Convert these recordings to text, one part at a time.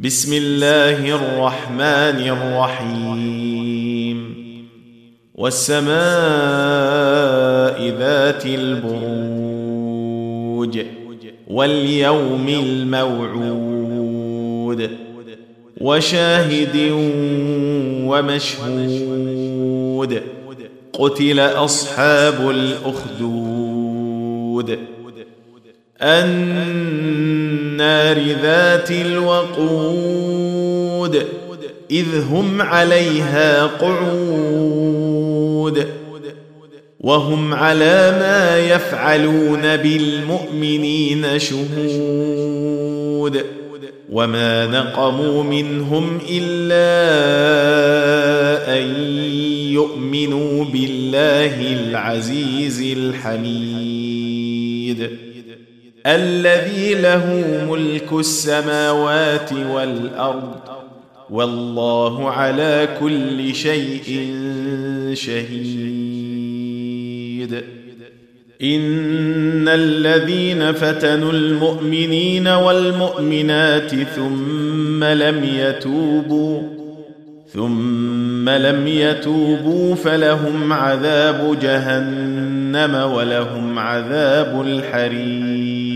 بسم الله الرحمن الرحيم. والسماء ذات البروج واليوم الموعود وشاهد ومشهود قتل أصحاب الأخدود النار ذات الوقود إذ هم عليها قعود وهم على ما يفعلون بالمؤمنين شهود. وما نقموا منهم إلا أن يؤمنوا بالله العزيز الحميد. الذي له ملك السماوات والأرض والله على كل شيء شهيد. إن الذين فتنوا المؤمنين والمؤمنات ثم لم يتوبوا ثم لم يتوبوا فلهم عذاب جهنم ولهم عذاب الحريق.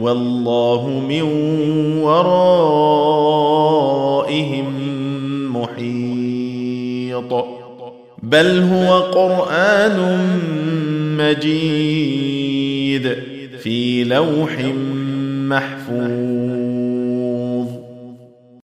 والله من ورائهم محيط. بل هو قرآن مجيد في لوح محفوظ.